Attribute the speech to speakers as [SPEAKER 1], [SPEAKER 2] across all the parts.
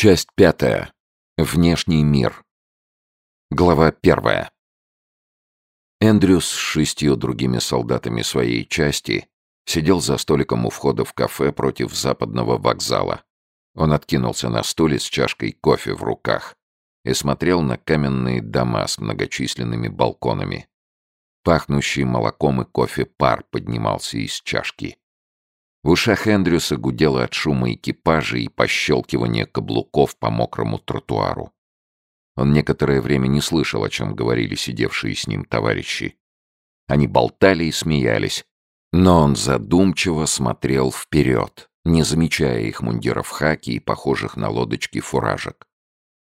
[SPEAKER 1] Часть пятая. Внешний мир. Глава первая. Эндрюс с шестью другими солдатами своей части сидел за столиком у входа в кафе против западного вокзала. Он откинулся на стуле с чашкой кофе в руках и смотрел на каменные дома с многочисленными балконами. Пахнущий молоком и кофе пар поднимался из чашки. В ушах Эндрюса гудело от шума экипажа и пощелкивания каблуков по мокрому тротуару. Он некоторое время не слышал, о чем говорили сидевшие с ним товарищи. Они болтали и смеялись, но он задумчиво смотрел вперед, не замечая их мундиров хаки и похожих на лодочки фуражек.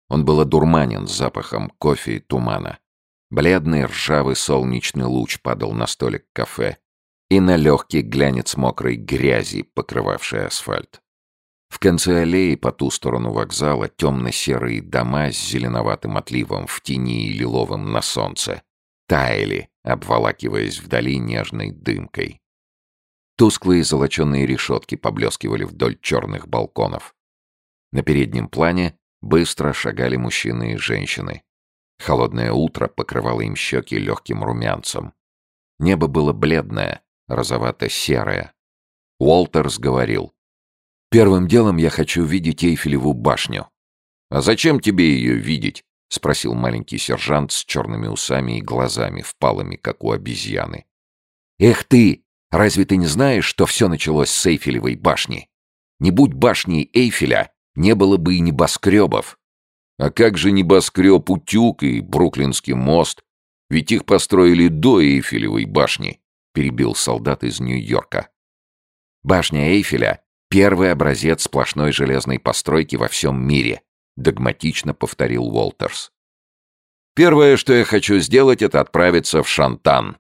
[SPEAKER 1] Он был одурманен запахом кофе и тумана. Бледный ржавый солнечный луч падал на столик кафе, и на легкий глянец мокрой грязи, покрывавшей асфальт. В конце аллеи по ту сторону вокзала темно-серые дома с зеленоватым отливом в тени и лиловым на солнце таяли, обволакиваясь вдали нежной дымкой. Тусклые золоченые решетки поблескивали вдоль черных балконов. На переднем плане быстро шагали мужчины и женщины. Холодное утро покрывало им щеки легким румянцем. Небо было бледное, розовато-серая. Уолтерс говорил. «Первым делом я хочу видеть Эйфелеву башню». «А зачем тебе ее видеть?» — спросил маленький сержант с черными усами и глазами, впалыми, как у обезьяны. «Эх ты! Разве ты не знаешь, что все началось с Эйфелевой башни? Не будь башни Эйфеля, не было бы и небоскребов. А как же небоскреб Утюг и Бруклинский мост? Ведь их построили до Эйфелевой башни. — перебил солдат из Нью-Йорка. «Башня Эйфеля — первый образец сплошной железной постройки во всем мире», — догматично повторил Уолтерс. «Первое, что я хочу сделать, это отправиться в Шантан.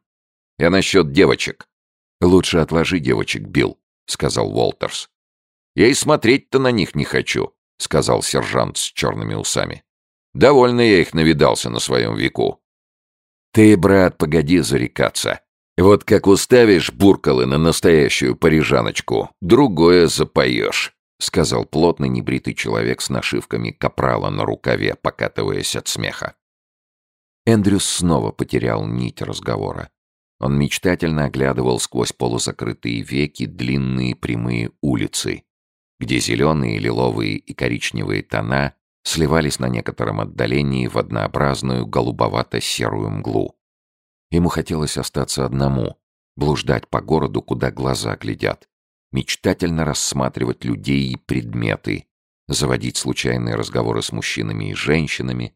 [SPEAKER 1] Я насчет девочек». «Лучше отложи девочек, Билл», — сказал Уолтерс. «Я и смотреть-то на них не хочу», — сказал сержант с черными усами. «Довольно я их навидался на своем веку». «Ты, брат, погоди зарекаться. Вот как уставишь буркалы на настоящую парижаночку, другое запоешь», — сказал плотный небритый человек с нашивками капрала на рукаве, покатываясь от смеха. Эндрюс снова потерял нить разговора. Он мечтательно оглядывал сквозь полузакрытые веки длинные прямые улицы, где зеленые, лиловые и коричневые тона сливались на некотором отдалении в однообразную голубовато-серую мглу. Ему хотелось остаться одному, блуждать по городу, куда глаза глядят, мечтательно рассматривать людей и предметы, заводить случайные разговоры с мужчинами и женщинами,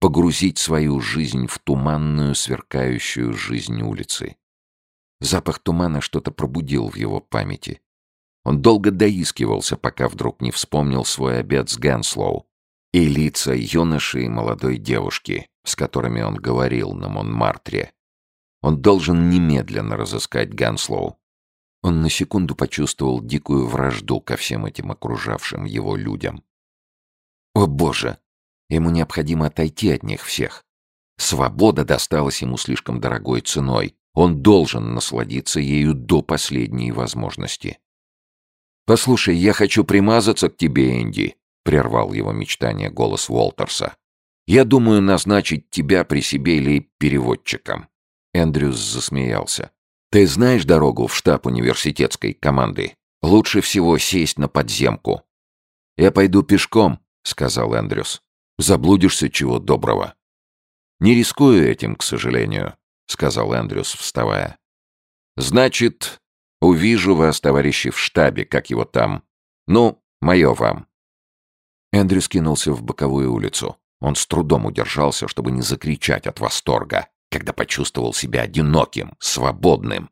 [SPEAKER 1] погрузить свою жизнь в туманную, сверкающую жизнь улицы. Запах тумана что-то пробудил в его памяти. Он долго доискивался, пока вдруг не вспомнил свой обед с Гэнслоу и лица юноши и молодой девушки, с которыми он говорил на Монмартре. Он должен немедленно разыскать Ганслоу. Он на секунду почувствовал дикую вражду ко всем этим окружавшим его людям. О боже! Ему необходимо отойти от них всех. Свобода досталась ему слишком дорогой ценой. Он должен насладиться ею до последней возможности. «Послушай, я хочу примазаться к тебе, Энди», — прервал его мечтание голос Уолтерса. «Я думаю назначить тебя при себе или переводчиком». Эндрюс засмеялся. «Ты знаешь дорогу в штаб университетской команды? Лучше всего сесть на подземку». «Я пойду пешком», — сказал Эндрюс. «Заблудишься чего доброго». «Не рискую этим, к сожалению», — сказал Эндрюс, вставая. «Значит, увижу вас, товарищи, в штабе, как его там. Ну, мое вам». Эндрюс кинулся в боковую улицу. Он с трудом удержался, чтобы не закричать от восторга когда почувствовал себя одиноким, свободным,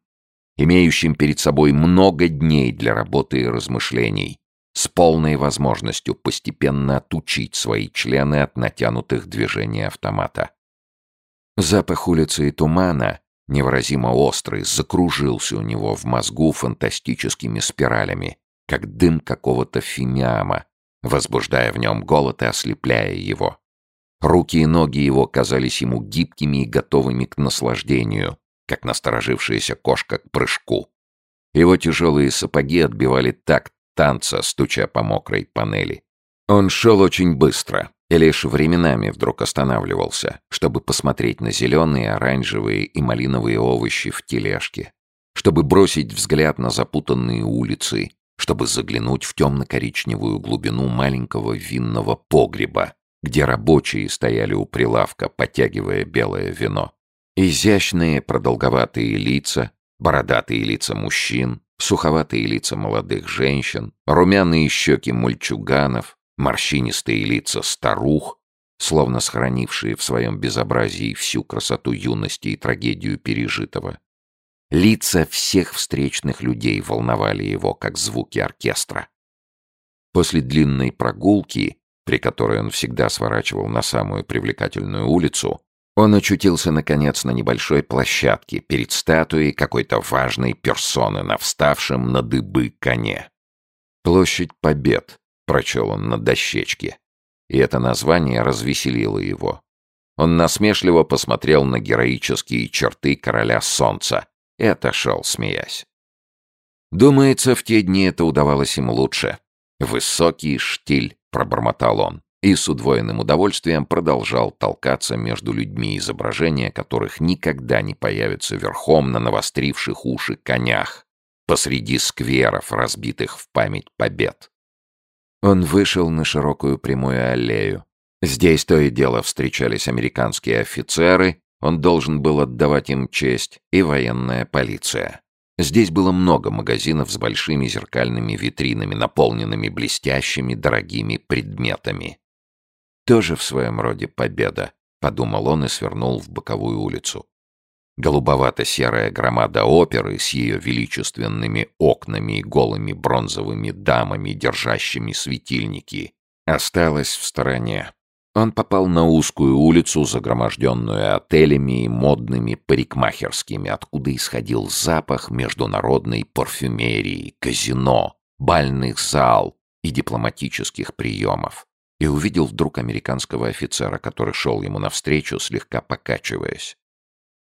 [SPEAKER 1] имеющим перед собой много дней для работы и размышлений, с полной возможностью постепенно отучить свои члены от натянутых движений автомата. Запах улицы и тумана, невыразимо острый, закружился у него в мозгу фантастическими спиралями, как дым какого-то фимиама, возбуждая в нем голод и ослепляя его. Руки и ноги его казались ему гибкими и готовыми к наслаждению, как насторожившаяся кошка к прыжку. Его тяжелые сапоги отбивали такт танца, стуча по мокрой панели. Он шел очень быстро и лишь временами вдруг останавливался, чтобы посмотреть на зеленые, оранжевые и малиновые овощи в тележке, чтобы бросить взгляд на запутанные улицы, чтобы заглянуть в темно-коричневую глубину маленького винного погреба, где рабочие стояли у прилавка, подтягивая белое вино. Изящные продолговатые лица, бородатые лица мужчин, суховатые лица молодых женщин, румяные щеки мульчуганов, морщинистые лица старух, словно сохранившие в своем безобразии всю красоту юности и трагедию пережитого. Лица всех встречных людей волновали его, как звуки оркестра. После длинной прогулки, при которой он всегда сворачивал на самую привлекательную улицу, он очутился, наконец, на небольшой площадке перед статуей какой-то важной персоны на вставшем на дыбы коне. «Площадь Побед», — прочел он на дощечке. И это название развеселило его. Он насмешливо посмотрел на героические черты короля солнца и отошел, смеясь. Думается, в те дни это удавалось им лучше. «Высокий штиль», — пробормотал он и с удвоенным удовольствием продолжал толкаться между людьми, изображения которых никогда не появятся верхом на навостривших уши конях, посреди скверов, разбитых в память побед. Он вышел на широкую прямую аллею. Здесь то и дело встречались американские офицеры, он должен был отдавать им честь, и военная полиция. Здесь было много магазинов с большими зеркальными витринами, наполненными блестящими дорогими предметами. Тоже в своем роде победа, подумал он и свернул в боковую улицу. Голубовато-серая громада оперы с ее величественными окнами и голыми бронзовыми дамами, держащими светильники, осталась в стороне. Он попал на узкую улицу, загроможденную отелями и модными парикмахерскими, откуда исходил запах международной парфюмерии, казино, бальных зал и дипломатических приемов и увидел вдруг американского офицера, который шел ему навстречу, слегка покачиваясь.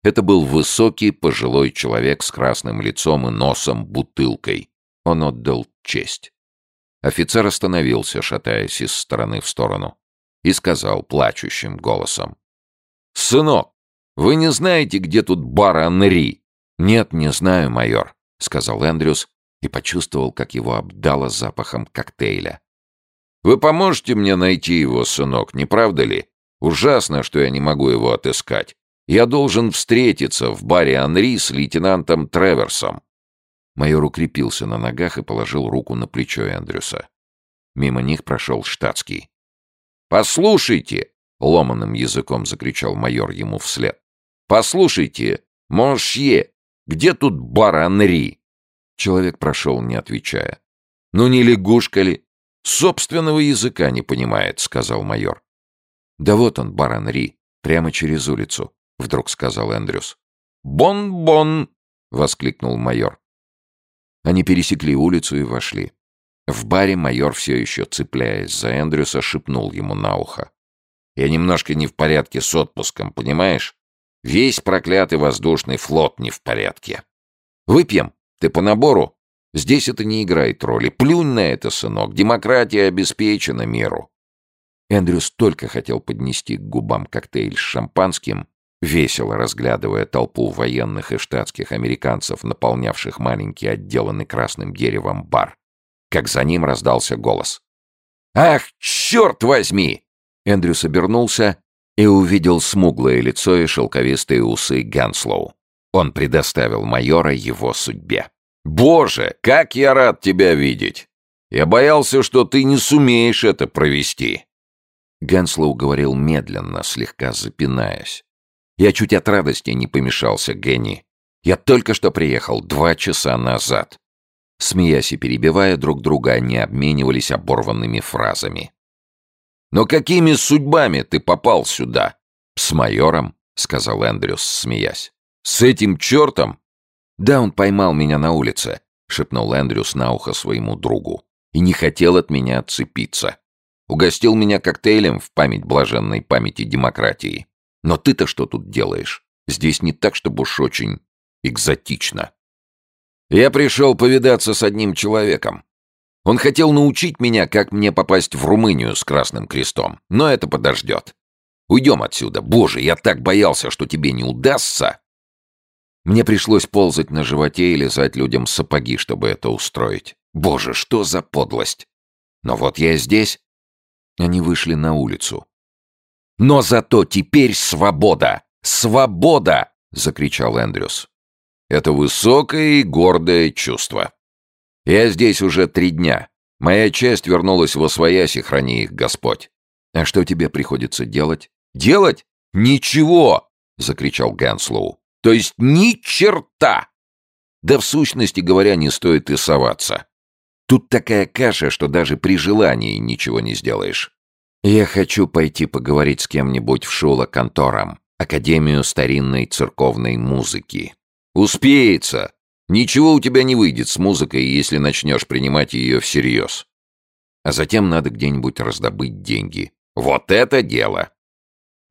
[SPEAKER 1] Это был высокий пожилой человек с красным лицом и носом бутылкой. Он отдал честь. Офицер остановился, шатаясь из стороны в сторону, и сказал плачущим голосом. «Сынок, вы не знаете, где тут бар Анри?» «Нет, не знаю, майор», — сказал Эндрюс и почувствовал, как его обдало запахом коктейля. Вы поможете мне найти его, сынок, не правда ли? Ужасно, что я не могу его отыскать. Я должен встретиться в баре Анри с лейтенантом Треверсом». Майор укрепился на ногах и положил руку на плечо Эндрюса. Мимо них прошел штатский. «Послушайте!» — ломаным языком закричал майор ему вслед. «Послушайте, Моншье, где тут бар Анри?» Человек прошел, не отвечая. «Ну не лягушка ли? «Собственного языка не понимает», — сказал майор. «Да вот он, баран Ри, прямо через улицу», — вдруг сказал Эндрюс. «Бон-бон!» — воскликнул майор. Они пересекли улицу и вошли. В баре майор, все еще цепляясь за Эндрюса, шепнул ему на ухо. «Я немножко не в порядке с отпуском, понимаешь? Весь проклятый воздушный флот не в порядке. Выпьем? Ты по набору?» Здесь это не играет роли. Плюнь на это, сынок. Демократия обеспечена миру. Эндрюс только хотел поднести к губам коктейль с шампанским, весело разглядывая толпу военных и штатских американцев, наполнявших маленький отделанный красным деревом бар, как за ним раздался голос. «Ах, черт возьми!» Эндрюс обернулся и увидел смуглое лицо и шелковистые усы Ганслоу. Он предоставил майора его судьбе. «Боже, как я рад тебя видеть! Я боялся, что ты не сумеешь это провести!» Генслоу говорил медленно, слегка запинаясь. «Я чуть от радости не помешался, Генни. Я только что приехал, два часа назад». Смеясь и перебивая друг друга, они обменивались оборванными фразами. «Но какими судьбами ты попал сюда?» «С майором», — сказал Эндрюс, смеясь. «С этим чертом? «Да, он поймал меня на улице», — шепнул Эндрюс на ухо своему другу. «И не хотел от меня отцепиться. Угостил меня коктейлем в память блаженной памяти демократии. Но ты-то что тут делаешь? Здесь не так, чтобы уж очень экзотично». «Я пришел повидаться с одним человеком». Он хотел научить меня, как мне попасть в Румынию с Красным Крестом, но это подождет. Уйдем отсюда. Боже, я так боялся, что тебе не удастся. Мне пришлось ползать на животе и лизать людям сапоги, чтобы это устроить. Боже, что за подлость! Но вот я здесь. Они вышли на улицу. «Но зато теперь свобода! Свобода!» — закричал Эндрюс. «Это высокое и гордое чувство. Я здесь уже три дня. Моя часть вернулась во своясь, и храни их Господь. А что тебе приходится делать?» «Делать? Ничего!» — закричал Ганслоу. «То есть ни черта!» Да в сущности говоря, не стоит и соваться. Тут такая каша, что даже при желании ничего не сделаешь. Я хочу пойти поговорить с кем-нибудь в Шула-контором, Академию старинной церковной музыки. Успеется! Ничего у тебя не выйдет с музыкой, если начнешь принимать ее всерьез. А затем надо где-нибудь раздобыть деньги. Вот это дело!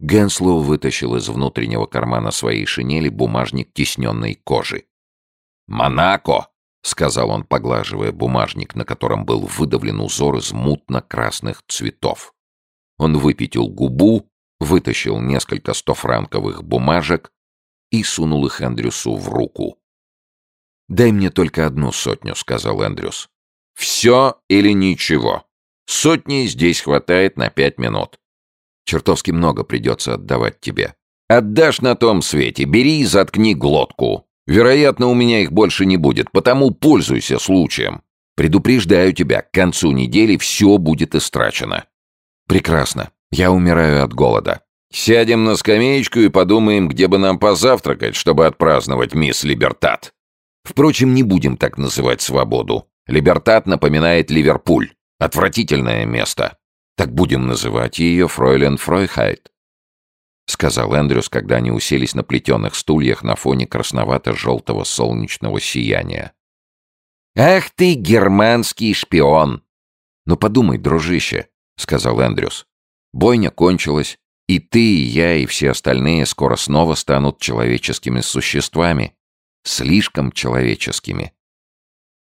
[SPEAKER 1] Генслоу вытащил из внутреннего кармана своей шинели бумажник тисненной кожи. «Монако!» — сказал он, поглаживая бумажник, на котором был выдавлен узор из мутно-красных цветов. Он выпятил губу, вытащил несколько стофранковых бумажек и сунул их Эндрюсу в руку. «Дай мне только одну сотню», — сказал Эндрюс. «Все или ничего. Сотни здесь хватает на пять минут. Чертовски много придется отдавать тебе. Отдашь на том свете, бери и заткни глотку. Вероятно, у меня их больше не будет, потому пользуйся случаем. Предупреждаю тебя, к концу недели все будет истрачено. Прекрасно. Я умираю от голода. Сядем на скамеечку и подумаем, где бы нам позавтракать, чтобы отпраздновать мисс Либертат. Впрочем, не будем так называть свободу. Либертат напоминает Ливерпуль. Отвратительное место. Так будем называть ее Фройлен Фройхайт. — сказал Эндрюс, когда они уселись на плетеных стульях на фоне красновато-желтого солнечного сияния. «Ах ты, германский шпион!» «Ну подумай, дружище», — сказал Эндрюс. «Бойня кончилась, и ты, и я, и все остальные скоро снова станут человеческими существами. Слишком человеческими».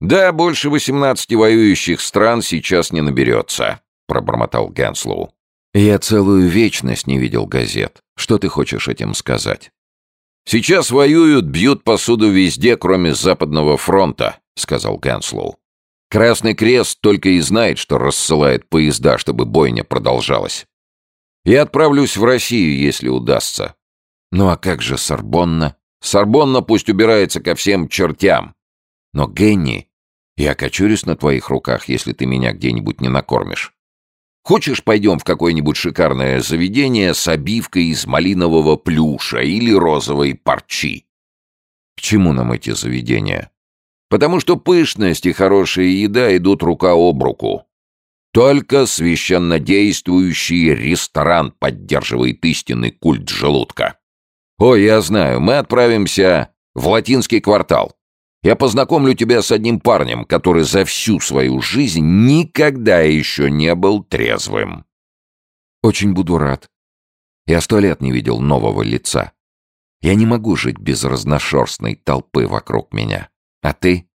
[SPEAKER 1] «Да, больше восемнадцати воюющих стран сейчас не наберется», — пробормотал Генслоу. «Я целую вечность не видел газет. Что ты хочешь этим сказать?» «Сейчас воюют, бьют посуду везде, кроме Западного фронта», — сказал Генслоу. «Красный крест только и знает, что рассылает поезда, чтобы бойня продолжалась. Я отправлюсь в Россию, если удастся». «Ну а как же Сорбонна?» «Сорбонна пусть убирается ко всем чертям». «Но, Генни, я кочурюсь на твоих руках, если ты меня где-нибудь не накормишь». Хочешь, пойдем в какое-нибудь шикарное заведение с обивкой из малинового плюша или розовой парчи? К чему нам эти заведения? Потому что пышность и хорошая еда идут рука об руку. Только священнодействующий ресторан поддерживает истинный культ желудка. Ой, я знаю, мы отправимся в латинский квартал. Я познакомлю тебя с одним парнем, который за всю свою жизнь никогда еще не был трезвым. Очень буду рад. Я сто лет не видел нового лица. Я не могу жить без разношерстной толпы вокруг меня. А ты?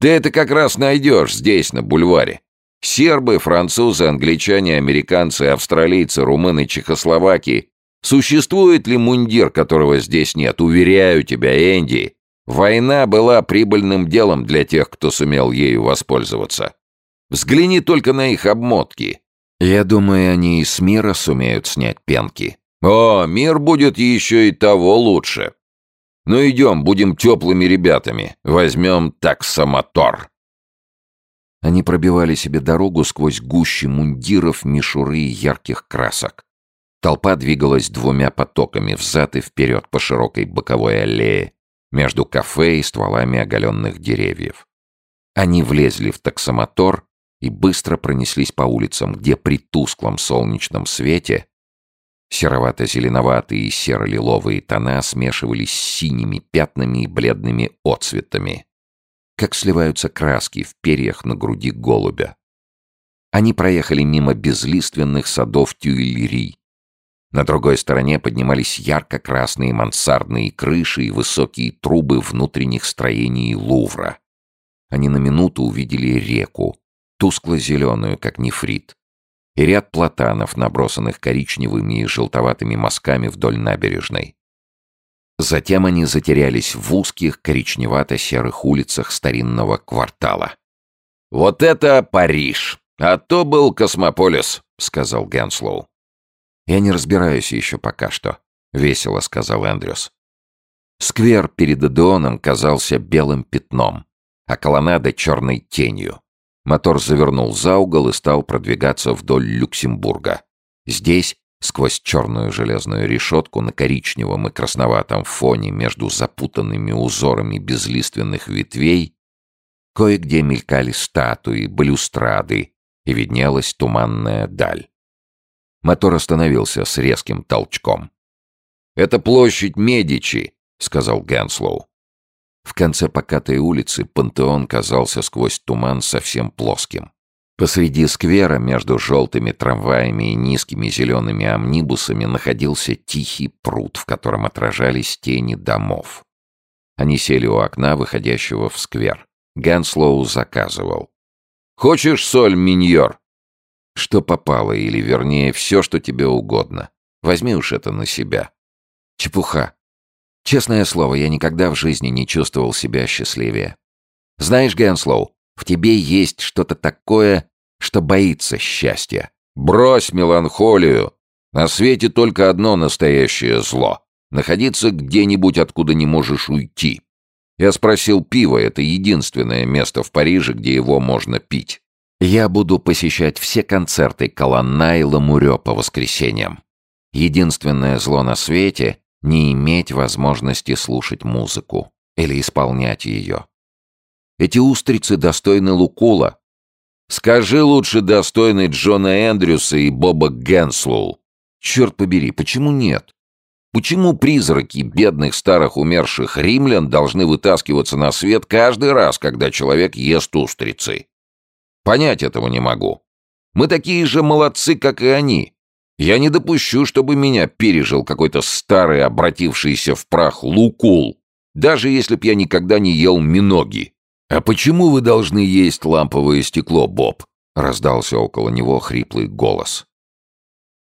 [SPEAKER 1] Ты это как раз найдешь здесь, на бульваре. Сербы, французы, англичане, американцы, австралийцы, румыны, чехословаки. Существует ли мундир, которого здесь нет? Уверяю тебя, Энди, Война была прибыльным делом для тех, кто сумел ею воспользоваться. Взгляни только на их обмотки. Я думаю, они и с мира сумеют снять пенки. О, мир будет еще и того лучше. Ну идем, будем теплыми ребятами. Возьмем таксомотор. Они пробивали себе дорогу сквозь гущи мундиров, мишуры и ярких красок. Толпа двигалась двумя потоками взад и вперед по широкой боковой аллее, между кафе и стволами оголенных деревьев. Они влезли в таксомотор и быстро пронеслись по улицам, где при тусклом солнечном свете серовато-зеленоватые и серо-лиловые тона смешивались с синими пятнами и бледными отцветами, как сливаются краски в перьях на груди голубя. Они проехали мимо безлиственных садов Тюильри, на другой стороне поднимались ярко-красные мансардные крыши и высокие трубы внутренних строений Лувра. Они на минуту увидели реку, тускло-зеленую, как нефрит, и ряд платанов, набросанных коричневыми и желтоватыми мазками вдоль набережной. Затем они затерялись в узких коричневато-серых улицах старинного квартала. «Вот это Париж! А то был Космополис!» — сказал Генслоу. «Я не разбираюсь еще пока что», — весело сказал Эндрюс. Сквер перед Одеоном казался белым пятном, а колоннада — черной тенью. Мотор завернул за угол и стал продвигаться вдоль Люксембурга. Здесь, сквозь черную железную решетку на коричневом и красноватом фоне между запутанными узорами безлиственных ветвей, кое-где мелькали статуи, балюстрады, и виднелась туманная даль. Мотор остановился с резким толчком. «Это площадь Медичи», — сказал Генслоу. В конце покатой улицы пантеон казался сквозь туман совсем плоским. Посреди сквера между желтыми трамваями и низкими зелеными амнибусами находился тихий пруд, в котором отражались тени домов. Они сели у окна, выходящего в сквер. Генслоу заказывал. «Хочешь соль, миньор?» «Что попало, или, вернее, все, что тебе угодно. Возьми уж это на себя». «Чепуха. Честное слово, я никогда в жизни не чувствовал себя счастливее. Знаешь, Генслоу, в тебе есть что-то такое, что боится счастья. Брось меланхолию. На свете только одно настоящее зло — находиться где-нибудь, откуда не можешь уйти. Я спросил пиво, это единственное место в Париже, где его можно пить. Я буду посещать все концерты Колонна и Ламурё по воскресеньям. Единственное зло на свете не иметь возможности слушать музыку или исполнять ее. Эти устрицы достойны Лукула. Скажи лучше достойны Джона Эндрюса и Боба Генслоу. Черт побери, почему нет? Почему призраки бедных старых умерших римлян должны вытаскиваться на свет каждый раз, когда человек ест устрицы? Понять этого не могу. Мы такие же молодцы, как и они. Я не допущу, чтобы меня пережил какой-то старый, обратившийся в прах лукул, даже если б я никогда не ел миноги. «А почему вы должны есть ламповое стекло, Боб?» — раздался около него хриплый голос.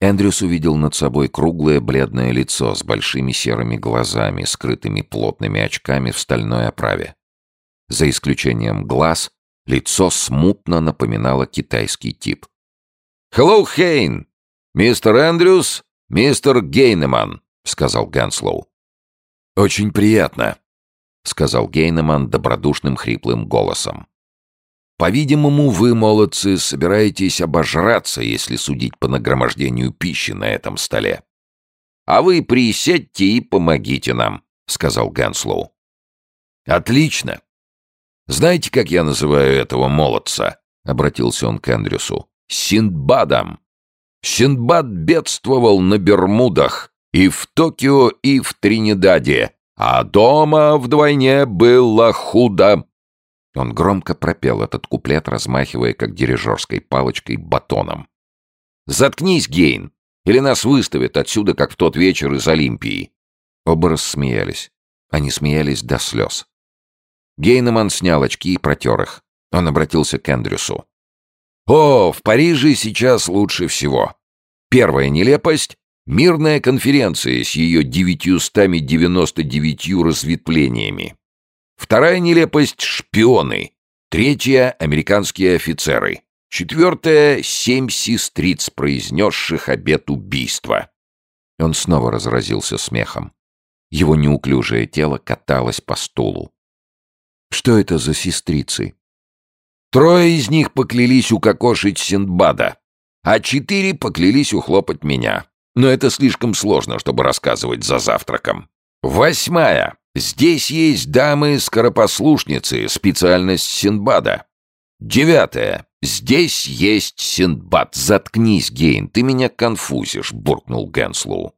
[SPEAKER 1] Эндрюс увидел над собой круглое бледное лицо с большими серыми глазами, скрытыми плотными очками в стальной оправе. За исключением глаз, лицо смутно напоминало китайский тип. «Hello, Хейн!» «Мистер Эндрюс, мистер Гейнеман», — сказал Ганслоу. «Очень приятно», — сказал Гейнеман добродушным хриплым голосом. «По-видимому, вы, молодцы, собираетесь обожраться, если судить по нагромождению пищи на этом столе. А вы присядьте и помогите нам», — сказал Ганслоу. «Отлично. Знаете, как я называю этого молодца?» — обратился он к Эндрюсу. «Синдбадом». Синдбад бедствовал на Бермудах, и в Токио, и в Тринидаде, а дома вдвойне было худо. Он громко пропел этот куплет, размахивая, как дирижерской палочкой, батоном. «Заткнись, Гейн, или нас выставят отсюда, как в тот вечер из Олимпии». Оба рассмеялись. Они смеялись до слез. Гейнеман снял очки и протер их. Он обратился к Эндрюсу. О, в Париже сейчас лучше всего. Первая нелепость — мирная конференция с ее 999 разветвлениями. Вторая нелепость — шпионы. Третья — американские офицеры. Четвертая — семь сестриц, произнесших обет убийства. Он снова разразился смехом. Его неуклюжее тело каталось по стулу. «Что это за сестрицы?» Трое из них поклялись укокошить Синдбада, а четыре поклялись ухлопать меня. Но это слишком сложно, чтобы рассказывать за завтраком. Восьмая. Здесь есть дамы-скоропослушницы, специальность Синдбада. Девятая. Здесь есть Синдбад. Заткнись, Гейн, ты меня конфузишь, буркнул Генслоу.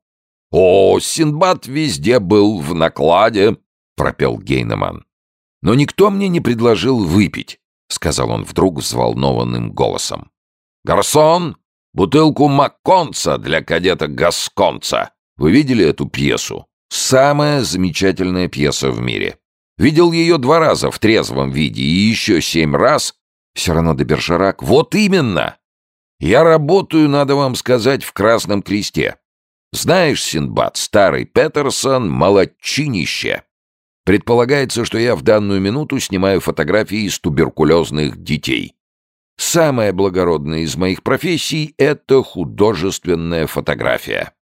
[SPEAKER 1] О, Синдбад везде был в накладе, пропел Гейнеман. Но никто мне не предложил выпить. — сказал он вдруг взволнованным голосом. «Гарсон, бутылку Макконца для кадета Гасконца. Вы видели эту пьесу? Самая замечательная пьеса в мире. Видел ее два раза в трезвом виде и еще семь раз Все равно до Бержерак. Вот именно! Я работаю, надо вам сказать, в Красном Кресте. Знаешь, Синдбад, старый Петерсон — молодчинище. Предполагается, что я в данную минуту снимаю фотографии из туберкулезных детей. Самая благородная из моих профессий — это художественная фотография.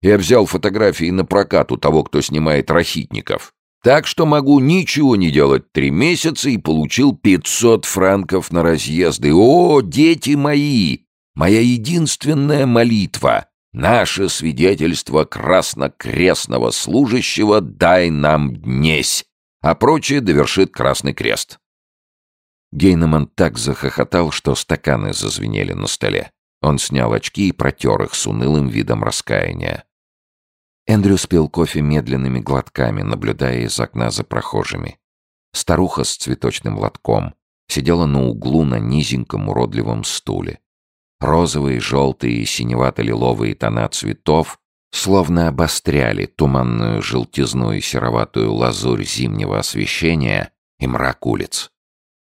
[SPEAKER 1] Я взял фотографии на прокат у того, кто снимает рахитников. Так что могу ничего не делать три месяца и получил 500 франков на разъезды. О, дети мои! Моя единственная молитва — наше свидетельство краснокрестного служащего «дай нам днесь», а прочее довершит Красный Крест. Гейнеман так захохотал, что стаканы зазвенели на столе. Он снял очки и протер их с унылым видом раскаяния. Эндрю спил кофе медленными глотками, наблюдая из окна за прохожими. Старуха с цветочным лотком сидела на углу на низеньком уродливом стуле. Розовые, желтые и синевато-лиловые тона цветов словно обостряли туманную желтизну и сероватую лазурь зимнего освещения и мрак улиц.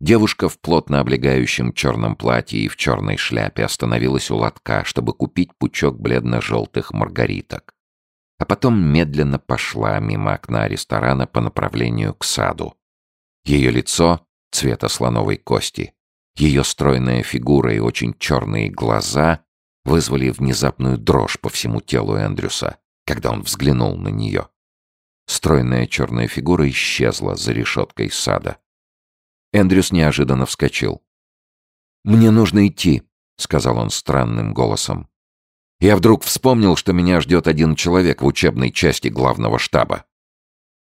[SPEAKER 1] Девушка в плотно облегающем черном платье и в черной шляпе остановилась у лотка, чтобы купить пучок бледно-желтых маргариток а потом медленно пошла мимо окна ресторана по направлению к саду. Ее лицо цвета слоновой кости, ее стройная фигура и очень черные глаза вызвали внезапную дрожь по всему телу Эндрюса, когда он взглянул на нее. Стройная черная фигура исчезла за решеткой сада. Эндрюс неожиданно вскочил. «Мне нужно идти», — сказал он странным голосом. Я вдруг вспомнил, что меня ждет один человек в учебной части главного штаба.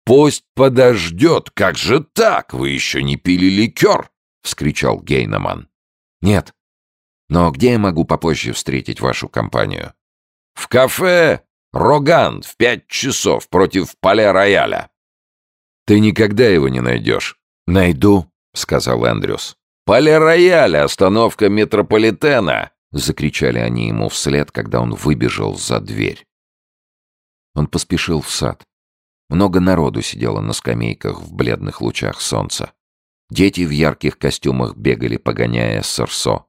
[SPEAKER 1] «Пусть подождет! Как же так? Вы еще не пили ликер!» — вскричал Гейнаман. «Нет. Но где я могу попозже встретить вашу компанию?» «В кафе «Роган» в пять часов против поля рояля». «Ты никогда его не найдешь». «Найду», — сказал Эндрюс. «Поле рояля, остановка метрополитена. — закричали они ему вслед, когда он выбежал за дверь. Он поспешил в сад. Много народу сидело на скамейках в бледных лучах солнца. Дети в ярких костюмах бегали, погоняя сорсо.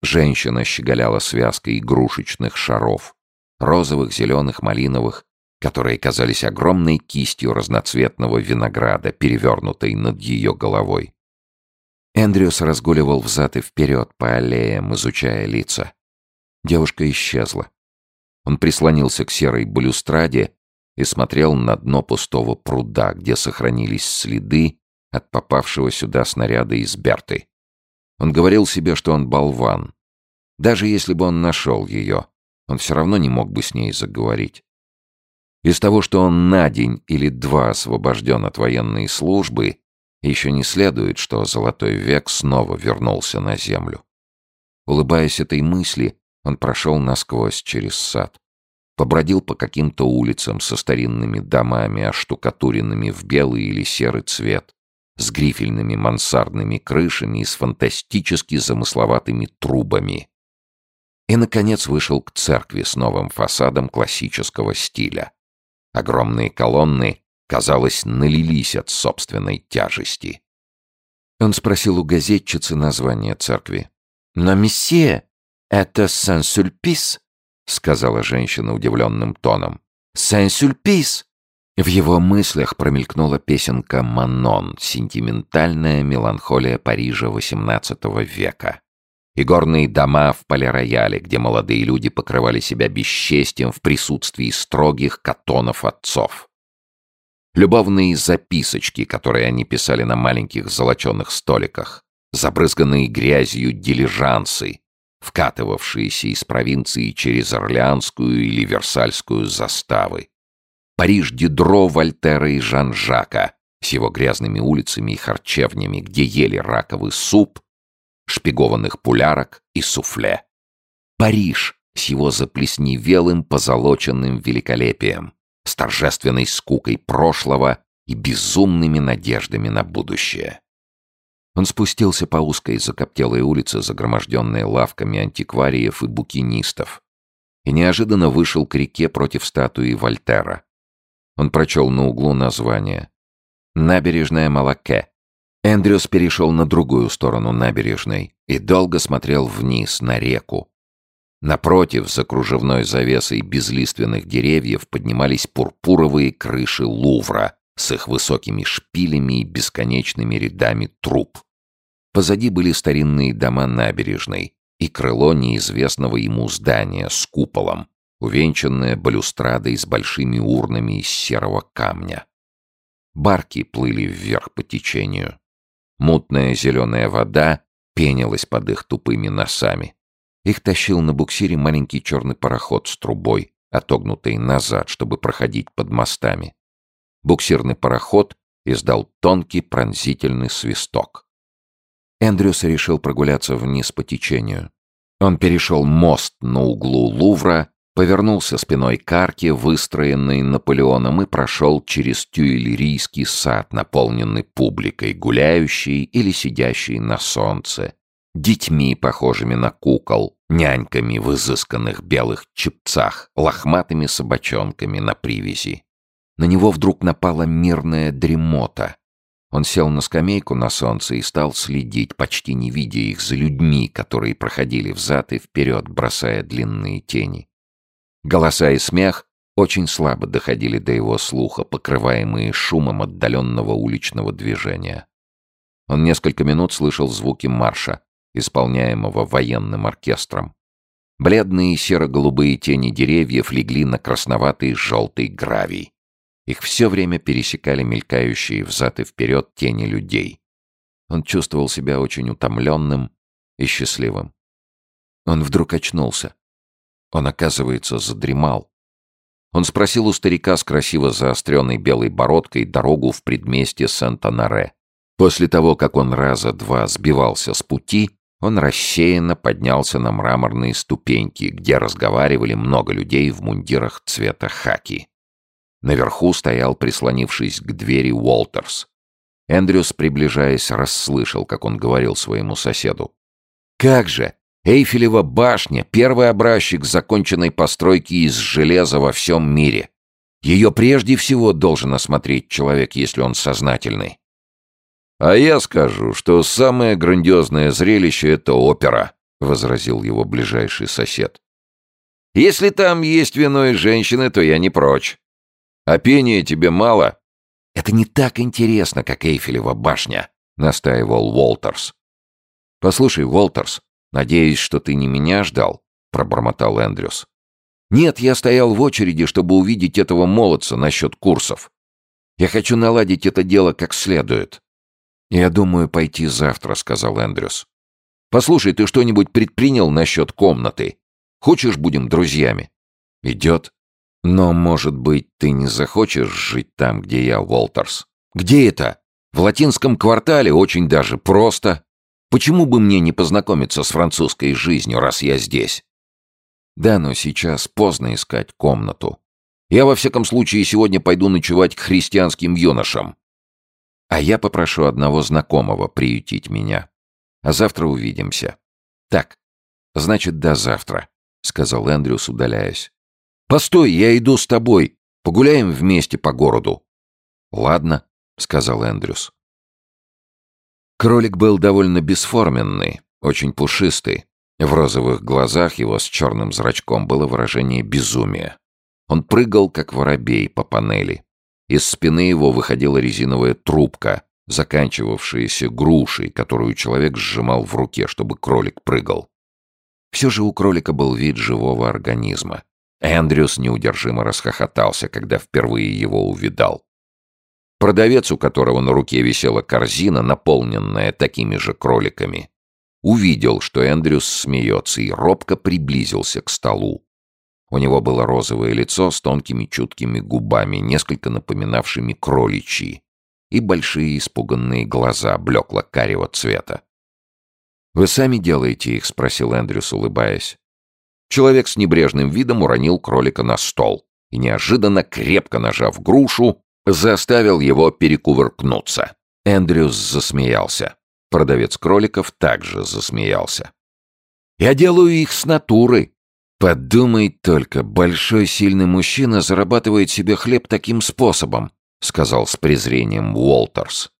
[SPEAKER 1] Женщина щеголяла связкой игрушечных шаров. Розовых, зеленых, малиновых, которые казались огромной кистью разноцветного винограда, перевернутой над ее головой. Эндрюс разгуливал взад и вперед по аллеям, изучая лица. Девушка исчезла. Он прислонился к серой балюстраде и смотрел на дно пустого пруда, где сохранились следы от попавшего сюда снаряда из Берты. Он говорил себе, что он болван. Даже если бы он нашел ее, он все равно не мог бы с ней заговорить. Из того, что он на день или два освобожден от военной службы, еще не следует, что Золотой век снова вернулся на землю. Улыбаясь этой мысли, он прошел насквозь через сад. Побродил по каким-то улицам со старинными домами, оштукатуренными в белый или серый цвет, с грифельными мансардными крышами и с фантастически замысловатыми трубами. И, наконец, вышел к церкви с новым фасадом классического стиля. Огромные колонны казалось, налились от собственной тяжести. Он спросил у газетчицы название церкви. «Но, месье, это Сен-Сюльпис?» — сказала женщина удивленным тоном. «Сен-Сюльпис!» В его мыслях промелькнула песенка «Манон», сентиментальная меланхолия Парижа XVIII века. И горные дома в полирояле, где молодые люди покрывали себя бесчестием в присутствии строгих катонов отцов любовные записочки, которые они писали на маленьких золоченых столиках, забрызганные грязью дилижансы, вкатывавшиеся из провинции через Орлеанскую или Версальскую заставы. Париж Дидро, Вольтера и Жан-Жака с его грязными улицами и харчевнями, где ели раковый суп, шпигованных пулярок и суфле. Париж с его заплесневелым позолоченным великолепием, с торжественной скукой прошлого и безумными надеждами на будущее. Он спустился по узкой закоптелой улице, загроможденной лавками антиквариев и букинистов, и неожиданно вышел к реке против статуи Вольтера. Он прочел на углу название «Набережная Малаке», Эндрюс перешел на другую сторону набережной и долго смотрел вниз, на реку. Напротив, за кружевной завесой безлиственных деревьев поднимались пурпуровые крыши Лувра с их высокими шпилями и бесконечными рядами труб. Позади были старинные дома набережной и крыло неизвестного ему здания с куполом, увенчанное балюстрадой с большими урнами из серого камня. Барки плыли вверх по течению. Мутная зеленая вода пенилась под их тупыми носами. Их тащил на буксире маленький черный пароход с трубой, отогнутой назад, чтобы проходить под мостами. Буксирный пароход издал тонкий пронзительный свисток. Эндрюс решил прогуляться вниз по течению. Он перешел мост на углу Лувра повернулся спиной к арке, выстроенной Наполеоном, и прошел через Тюильрийский сад, наполненный публикой, гуляющей или сидящей на солнце, детьми, похожими на кукол, няньками в изысканных белых чепцах, лохматыми собачонками на привязи. На него вдруг напала мирная дремота. Он сел на скамейку на солнце и стал следить, почти не видя их, за людьми, которые проходили взад и вперед, бросая длинные тени. Голоса и смех очень слабо доходили до его слуха, покрываемые шумом отдаленного уличного движения. Он несколько минут слышал звуки марша, исполняемого военным оркестром. Бледные серо-голубые тени деревьев легли на красноватый желтый гравий. Их все время пересекали мелькающие взад и вперед тени людей. Он чувствовал себя очень утомленным и счастливым. Он вдруг очнулся. Он, оказывается, задремал. Он спросил у старика с красиво заостренной белой бородкой дорогу в предместье Сент-Анаре. После того, как он раза два сбивался с пути, он рассеянно поднялся на мраморные ступеньки, где разговаривали много людей в мундирах цвета хаки. Наверху стоял, прислонившись к двери, Уолтерс. Эндрюс, приближаясь, расслышал, как он говорил своему соседу. «Как же! Эйфелева башня — первый образчик законченной постройки из железа во всем мире. Ее прежде всего должен осмотреть человек, если он сознательный. «А я скажу, что самое грандиозное зрелище — это опера», — возразил его ближайший сосед. «Если там есть вино и женщины, то я не прочь. А пения тебе мало?» «Это не так интересно, как Эйфелева башня», — настаивал Уолтерс. «Послушай, Уолтерс, «Надеюсь, что ты не меня ждал?» — пробормотал Эндрюс. «Нет, я стоял в очереди, чтобы увидеть этого молодца насчет курсов. Я хочу наладить это дело как следует». «Я думаю пойти завтра», — сказал Эндрюс. «Послушай, ты что-нибудь предпринял насчет комнаты? Хочешь, будем друзьями?» «Идет. Но, может быть, ты не захочешь жить там, где я, Уолтерс?» «Где это? В латинском квартале очень даже просто. Почему бы мне не познакомиться с французской жизнью, раз я здесь? Да, но сейчас поздно искать комнату. Я, во всяком случае, сегодня пойду ночевать к христианским юношам. А я попрошу одного знакомого приютить меня. А завтра увидимся. Так, значит, до завтра, — сказал Эндрюс, удаляясь. Постой, я иду с тобой. Погуляем вместе по городу. Ладно, — сказал Эндрюс. Кролик был довольно бесформенный, очень пушистый. В розовых глазах его с черным зрачком было выражение безумия. Он прыгал, как воробей, по панели. Из спины его выходила резиновая трубка, заканчивавшаяся грушей, которую человек сжимал в руке, чтобы кролик прыгал. Все же у кролика был вид живого организма. Эндрюс неудержимо расхохотался, когда впервые его увидал. Продавец, у которого на руке висела корзина, наполненная такими же кроликами, увидел, что Эндрюс смеется и робко приблизился к столу. У него было розовое лицо с тонкими чуткими губами, несколько напоминавшими кроличьи, и большие испуганные глаза блекло-карего цвета. «Вы сами делаете их?» — спросил Эндрюс, улыбаясь. Человек с небрежным видом уронил кролика на стол и, неожиданно крепко нажав грушу, заставил его перекувыркнуться. Эндрюс засмеялся. Продавец кроликов также засмеялся. «Я делаю их с натуры». «Подумай только, большой сильный мужчина зарабатывает себе хлеб таким способом», сказал с презрением Уолтерс.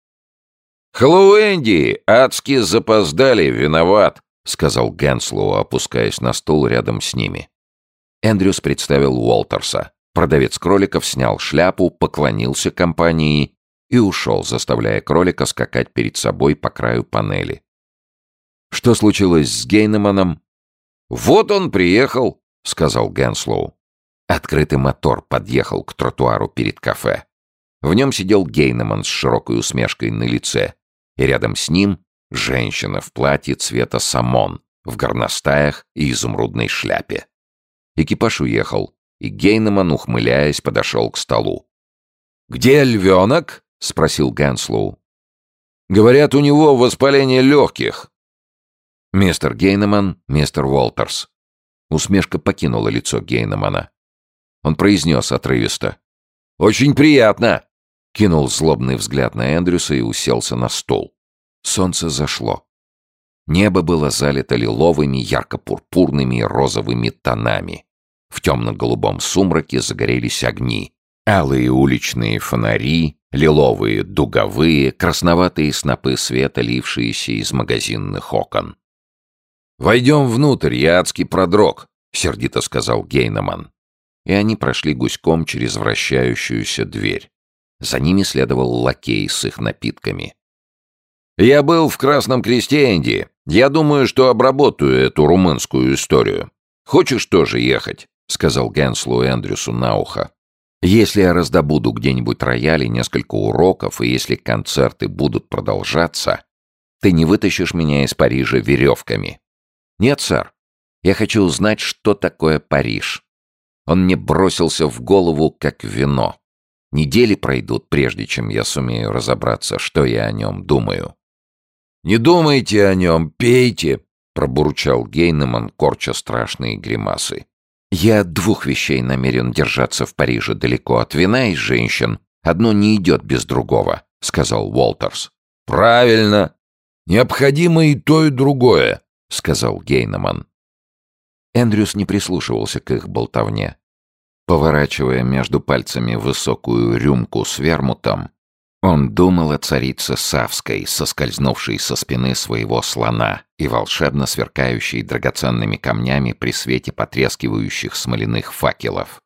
[SPEAKER 1] «Хеллоу, Энди! Адски запоздали, виноват!» — сказал Генслоу, опускаясь на стул рядом с ними. Эндрюс представил Уолтерса. Продавец кроликов снял шляпу, поклонился компании и ушел, заставляя кролика скакать перед собой по краю панели. «Что случилось с Гейнеманом?» «Вот он приехал», — сказал Генслоу. Открытый мотор подъехал к тротуару перед кафе. В нем сидел Гейнеман с широкой усмешкой на лице, и рядом с ним женщина в платье цвета самон, в горностаях и изумрудной шляпе. Экипаж уехал, и Гейнеман, ухмыляясь, подошел к столу. «Где львенок?» — спросил Генслоу. «Говорят, у него воспаление легких». «Мистер Гейнеман, мистер Уолтерс». Усмешка покинула лицо Гейнемана. Он произнес отрывисто. «Очень приятно!» Кинул злобный взгляд на Эндрюса и уселся на стул. Солнце зашло. Небо было залито лиловыми, ярко-пурпурными и розовыми тонами. В темно-голубом сумраке загорелись огни. Алые уличные фонари, лиловые дуговые, красноватые снопы света, лившиеся из магазинных окон. «Войдем внутрь, я адский продрог», — сердито сказал Гейнеман и они прошли гуськом через вращающуюся дверь. За ними следовал лакей с их напитками. «Я был в Красном Кресте, Энди. Я думаю, что обработаю эту румынскую историю. Хочешь тоже ехать?» — сказал Генслу Эндрюсу на ухо. «Если я раздобуду где-нибудь рояль и несколько уроков, и если концерты будут продолжаться, ты не вытащишь меня из Парижа веревками». «Нет, сэр. Я хочу узнать, что такое Париж. Он мне бросился в голову, как вино. Недели пройдут, прежде чем я сумею разобраться, что я о нем думаю. «Не думайте о нем, пейте!» — пробурчал Гейнеман, корча страшные гримасы. «Я от двух вещей намерен держаться в Париже далеко от вина и женщин. Одно не идет без другого», — сказал Уолтерс. «Правильно. Необходимо и то, и другое», — сказал Гейнеман. Эндрюс не прислушивался к их болтовне. Поворачивая между пальцами высокую рюмку с вермутом, он думал о царице Савской, соскользнувшей со спины своего слона и волшебно сверкающей драгоценными камнями при свете потрескивающих смоляных факелов.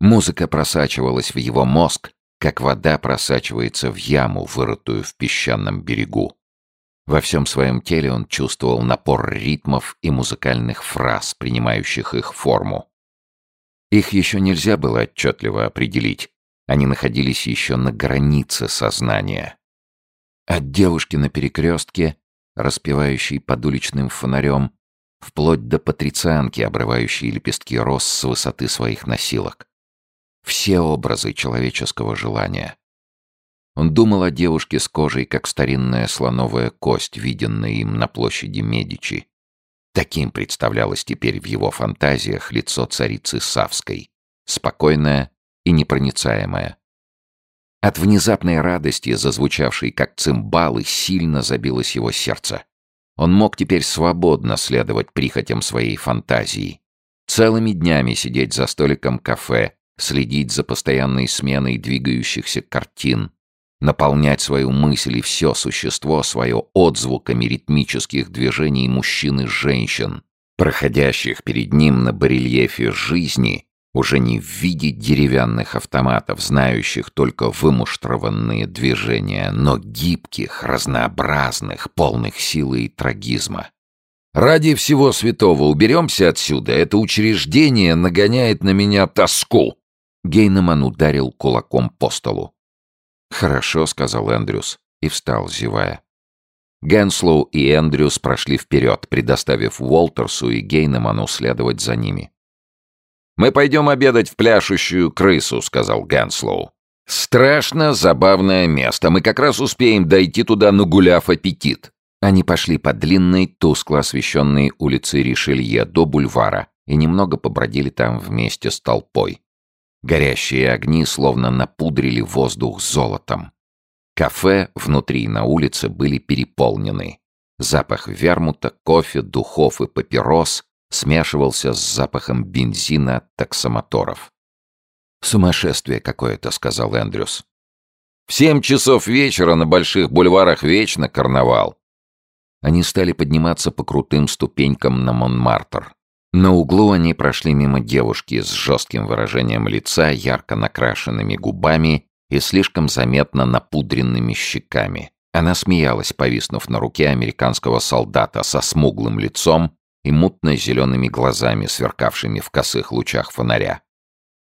[SPEAKER 1] Музыка просачивалась в его мозг, как вода просачивается в яму, вырытую в песчаном берегу. Во всем своем теле он чувствовал напор ритмов и музыкальных фраз, принимающих их форму. Их еще нельзя было отчетливо определить. Они находились еще на границе сознания. От девушки на перекрестке, распевающей под уличным фонарем, вплоть до патрицианки, обрывающей лепестки роз с высоты своих носилок. Все образы человеческого желания. Он думал о девушке с кожей, как старинная слоновая кость, виденная им на площади Медичи. Таким представлялось теперь в его фантазиях лицо царицы Савской, спокойное и непроницаемое. От внезапной радости, зазвучавшей как цимбалы, сильно забилось его сердце. Он мог теперь свободно следовать прихотям своей фантазии. Целыми днями сидеть за столиком кафе, следить за постоянной сменой двигающихся картин, наполнять свою мысль и все существо свое отзвуками ритмических движений мужчин и женщин, проходящих перед ним на барельефе жизни, уже не в виде деревянных автоматов, знающих только вымуштрованные движения, но гибких, разнообразных, полных силы и трагизма. «Ради всего святого уберемся отсюда, это учреждение нагоняет на меня тоску!» Гейнеман ударил кулаком по столу. «Хорошо», — сказал Эндрюс и встал, зевая. Генслоу и Эндрюс прошли вперед, предоставив Уолтерсу и Гейнеману следовать за ними. «Мы пойдем обедать в пляшущую крысу», — сказал Генслоу. «Страшно забавное место. Мы как раз успеем дойти туда, нагуляв аппетит». Они пошли по длинной, тускло освещенной улице Ришелье до бульвара и немного побродили там вместе с толпой. Горящие огни словно напудрили воздух золотом. Кафе внутри на улице были переполнены. Запах вермута, кофе, духов и папирос смешивался с запахом бензина от таксомоторов. «Сумасшествие какое-то», — сказал Эндрюс. В семь часов вечера на больших бульварах вечно карнавал. Они стали подниматься по крутым ступенькам на Монмартр. На углу они прошли мимо девушки с жестким выражением лица, ярко накрашенными губами и слишком заметно напудренными щеками. Она смеялась, повиснув на руке американского солдата со смуглым лицом и мутно-зелеными глазами, сверкавшими в косых лучах фонаря.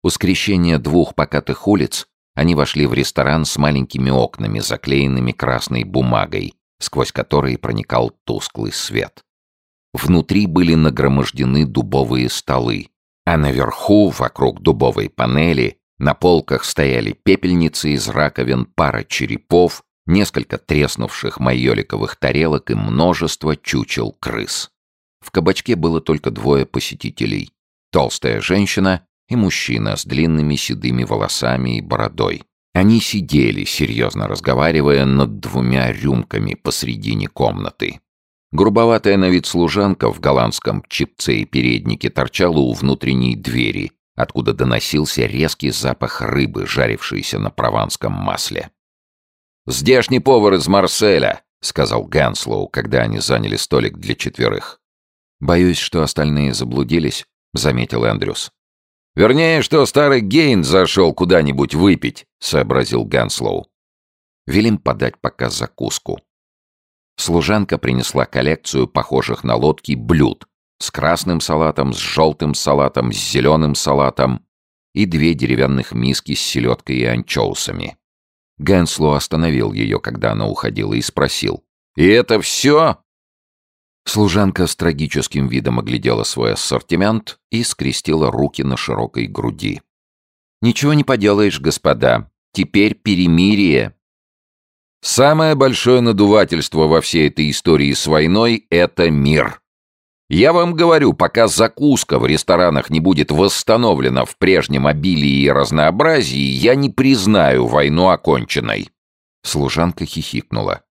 [SPEAKER 1] У скрещения двух покатых улиц они вошли в ресторан с маленькими окнами, заклеенными красной бумагой, сквозь которые проникал тусклый свет. Внутри были нагромождены дубовые столы, а наверху, вокруг дубовой панели, на полках стояли пепельницы из раковин, пара черепов, несколько треснувших майоликовых тарелок и множество чучел крыс. В кабачке было только двое посетителей. Толстая женщина и мужчина с длинными седыми волосами и бородой. Они сидели, серьезно разговаривая, над двумя рюмками посредине комнаты. Грубоватая на вид служанка в голландском чипце и переднике торчала у внутренней двери, откуда доносился резкий запах рыбы, жарившейся на прованском масле. «Здешний повар из Марселя», — сказал Ганслоу, когда они заняли столик для четверых. «Боюсь, что остальные заблудились», — заметил Эндрюс. «Вернее, что старый Гейн зашел куда-нибудь выпить», — сообразил Ганслоу. Велим подать пока закуску. Служанка принесла коллекцию похожих на лодки блюд с красным салатом, с желтым салатом, с зеленым салатом и две деревянных миски с селедкой и анчоусами. Генсло остановил ее, когда она уходила, и спросил. «И это все?» Служанка с трагическим видом оглядела свой ассортимент и скрестила руки на широкой груди. «Ничего не поделаешь, господа. Теперь перемирие». «Самое большое надувательство во всей этой истории с войной — это мир. Я вам говорю, пока закуска в ресторанах не будет восстановлена в прежнем обилии и разнообразии, я не признаю войну оконченной». Служанка хихикнула.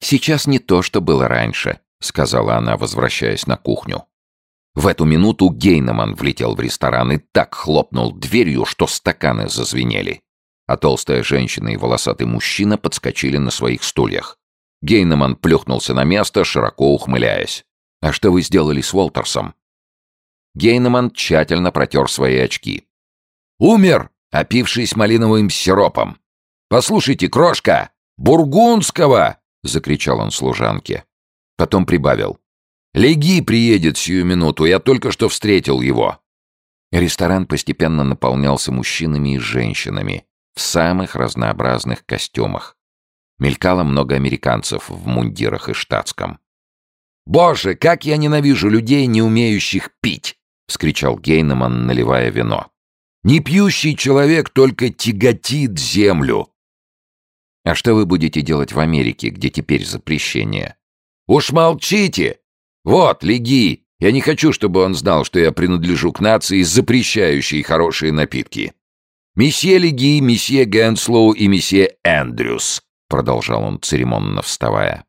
[SPEAKER 1] «Сейчас не то, что было раньше. — сказала она, возвращаясь на кухню. В эту минуту Гейнеман влетел в ресторан и так хлопнул дверью, что стаканы зазвенели. А толстая женщина и волосатый мужчина подскочили на своих стульях. Гейнеман плюхнулся на место, широко ухмыляясь. «А что вы сделали с Уолтерсом?» Гейнеман тщательно протер свои очки. «Умер, опившись малиновым сиропом. Послушайте, крошка, бургундского!» — закричал он служанке. Потом прибавил. «Леги приедет сию минуту, я только что встретил его». Ресторан постепенно наполнялся мужчинами и женщинами в самых разнообразных костюмах. Мелькало много американцев в мундирах и штатском. «Боже, как я ненавижу людей, не умеющих пить!» — вскричал Гейнеман, наливая вино. «Непьющий человек только тяготит землю!» «А что вы будете делать в Америке, где теперь запрещение?» «Уж молчите! Вот, Леги! Я не хочу, чтобы он знал, что я принадлежу к нации, запрещающей хорошие напитки. Месье Леги, месье Генслоу и месье Эндрюс», — продолжал он, церемонно вставая.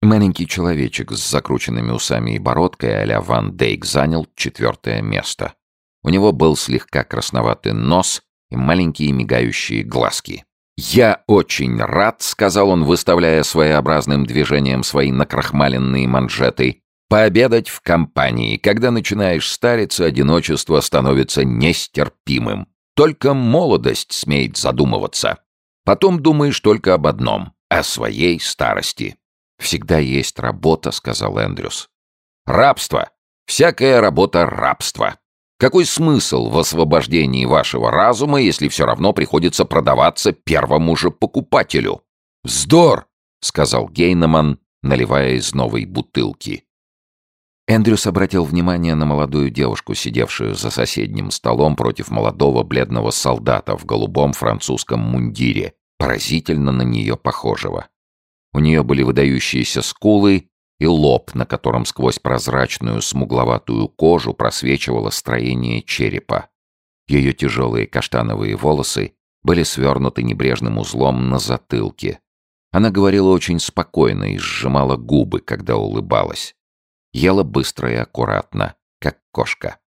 [SPEAKER 1] Маленький человечек с закрученными усами и бородкой а-ля Ван Дейк занял четвертое место. У него был слегка красноватый нос и маленькие мигающие глазки. «Я очень рад», — сказал он, выставляя своеобразным движением свои накрахмаленные манжеты, «пообедать в компании. Когда начинаешь стариться, одиночество становится нестерпимым. Только молодость смеет задумываться. Потом думаешь только об одном — о своей старости». «Всегда есть работа», — сказал Эндрюс. «Рабство. Всякая работа — рабство. Какой смысл в освобождении вашего разума, если все равно приходится продаваться первому же покупателю? «Вздор!» — сказал Гейнеман, наливая из новой бутылки. Эндрюс обратил внимание на молодую девушку, сидевшую за соседним столом против молодого бледного солдата в голубом французском мундире, поразительно на нее похожего. У нее были выдающиеся скулы и лоб, на котором сквозь прозрачную смугловатую кожу просвечивало строение черепа. Ее тяжелые каштановые волосы были свернуты небрежным узлом на затылке. Она говорила очень спокойно и сжимала губы, когда улыбалась. Ела быстро и аккуратно, как кошка.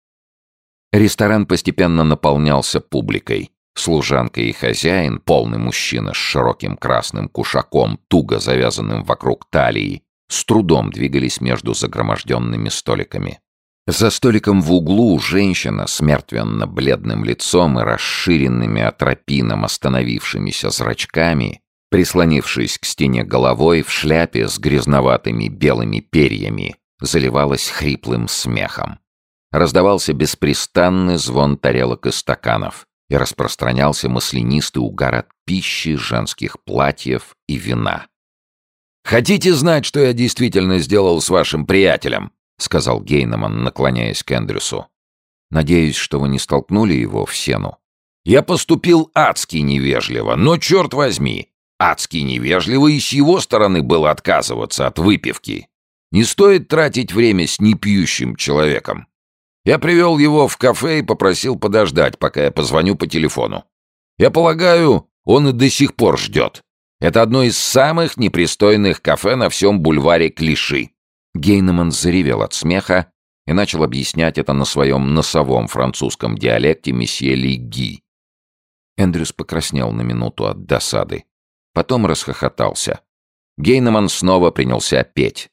[SPEAKER 1] Ресторан постепенно наполнялся публикой. Служанка и хозяин, полный мужчина с широким красным кушаком, туго завязанным вокруг талии, с трудом двигались между загроможденными столиками. За столиком в углу женщина с мертвенно-бледным лицом и расширенными атропином остановившимися зрачками, прислонившись к стене головой в шляпе с грязноватыми белыми перьями, заливалась хриплым смехом. Раздавался беспрестанный звон тарелок и стаканов и распространялся маслянистый угар от пищи, женских платьев и вина. «Хотите знать, что я действительно сделал с вашим приятелем?» — сказал Гейнеман, наклоняясь к Эндрюсу. «Надеюсь, что вы не столкнули его в сену?» «Я поступил адски невежливо, но, черт возьми, адски невежливо и с его стороны было отказываться от выпивки. Не стоит тратить время с непьющим человеком. Я привел его в кафе и попросил подождать, пока я позвоню по телефону. Я полагаю, он и до сих пор ждет. Это одно из самых непристойных кафе на всем бульваре Клиши». Гейнеман заревел от смеха и начал объяснять это на своем носовом французском диалекте месье Лиги. Эндрюс покраснел на минуту от досады. Потом расхохотался. Гейнеман снова принялся петь.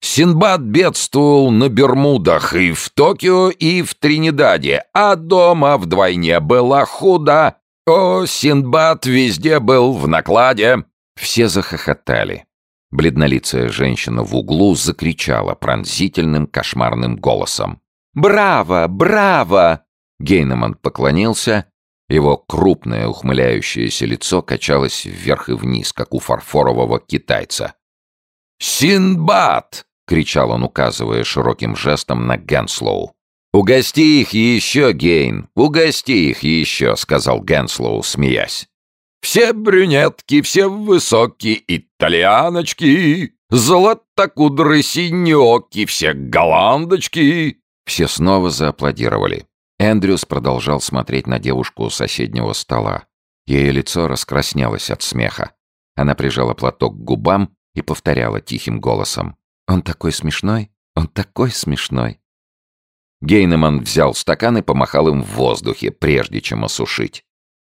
[SPEAKER 1] Синбад бедствовал на Бермудах и в Токио, и в Тринидаде, а дома вдвойне была худа. О, Синбад везде был в накладе. Все захохотали. Бледнолицая женщина в углу закричала пронзительным кошмарным голосом. «Браво! Браво!» Гейнеман поклонился. Его крупное ухмыляющееся лицо качалось вверх и вниз, как у фарфорового китайца. «Синбад!» — кричал он, указывая широким жестом на Генслоу. «Угости их еще, Гейн! Угости их еще!» — сказал Генслоу, смеясь. «Все брюнетки, все высокие итальяночки, золотокудры синеоки, все голландочки!» Все снова зааплодировали. Эндрюс продолжал смотреть на девушку у соседнего стола. Ее лицо раскраснелось от смеха. Она прижала платок к губам и повторяла тихим голосом. «Он такой смешной! Он такой смешной!» Гейнеман взял стакан и помахал им в воздухе, прежде чем осушить.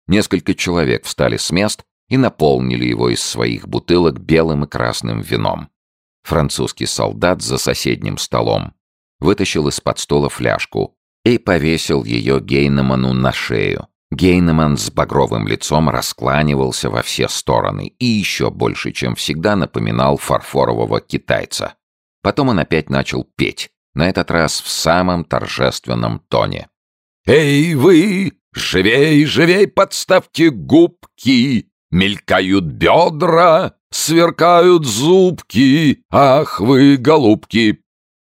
[SPEAKER 1] Несколько человек встали с мест и наполнили его из своих бутылок белым и красным вином. Французский солдат за соседним столом вытащил из-под стола фляжку и повесил ее Гейнеману на шею. Гейнеман с багровым лицом раскланивался во все стороны и еще больше, чем всегда, напоминал фарфорового китайца. Потом он опять начал петь, на этот раз в самом торжественном тоне. «Эй вы, живей, живей, подставьте губки, мелькают бедра, сверкают зубки, ах вы, голубки!»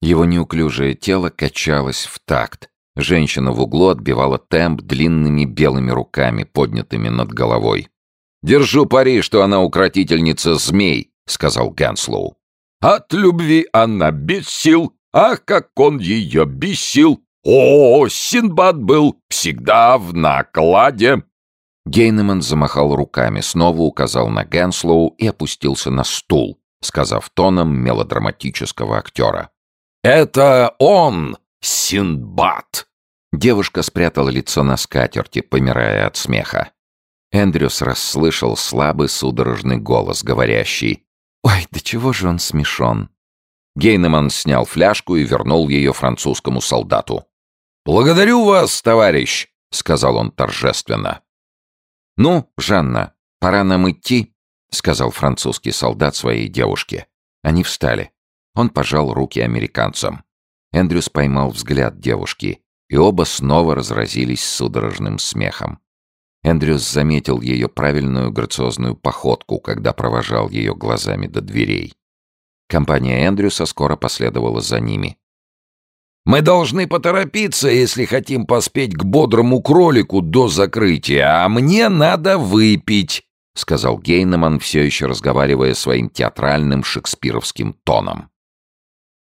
[SPEAKER 1] Его неуклюжее тело качалось в такт, Женщина в углу отбивала темп длинными белыми руками, поднятыми над головой. «Держу пари, что она укротительница змей», — сказал Ганслоу. «От любви она без сил, ах, как он ее бесил! О, Синбад был всегда в накладе!» Гейнеман замахал руками, снова указал на Ганслоу и опустился на стул, сказав тоном мелодраматического актера. «Это он, Синдбад!» Девушка спрятала лицо на скатерти, помирая от смеха. Эндрюс расслышал слабый судорожный голос, говорящий «Ой, да чего же он смешон!» Гейнеман снял фляжку и вернул ее французскому солдату. «Благодарю вас, товарищ!» — сказал он торжественно. «Ну, Жанна, пора нам идти», — сказал французский солдат своей девушке. Они встали. Он пожал руки американцам. Эндрюс поймал взгляд девушки, и оба снова разразились судорожным смехом. Эндрюс заметил ее правильную грациозную походку, когда провожал ее глазами до дверей. Компания Эндрюса скоро последовала за ними. «Мы должны поторопиться, если хотим поспеть к бодрому кролику до закрытия, а мне надо выпить», — сказал Гейнеман, все еще разговаривая своим театральным шекспировским тоном.